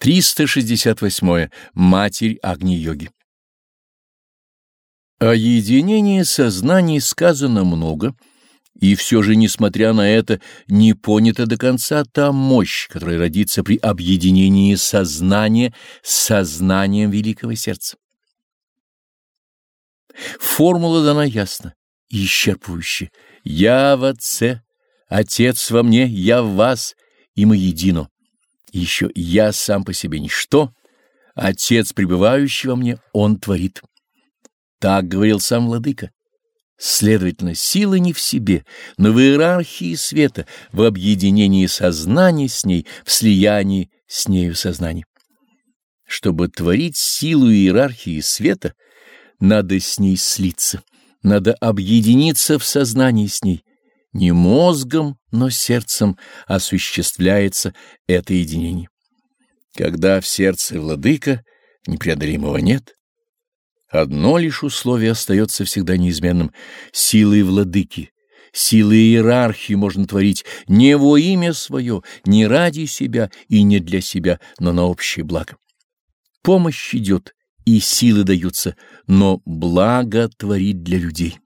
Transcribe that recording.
368. Матерь Агни-йоги. О единении сознаний сказано много, и все же, несмотря на это, не понята до конца та мощь, которая родится при объединении сознания с сознанием великого сердца. Формула дана ясно и исчерпывающе. «Я в Отце, Отец во мне, я в вас, и мы едино». Еще я сам по себе ничто, Отец, пребывающий мне, Он творит. Так говорил сам Владыка. Следовательно, сила не в себе, но в иерархии света, в объединении сознания с ней, в слиянии с нею сознания. Чтобы творить силу иерархии света, надо с ней слиться, надо объединиться в сознании с ней. Не мозгом, но сердцем осуществляется это единение. Когда в сердце владыка, непреодолимого нет. Одно лишь условие остается всегда неизменным — силой владыки. Силой иерархии можно творить не во имя свое, не ради себя и не для себя, но на общее благо. Помощь идет, и силы даются, но благо творить для людей.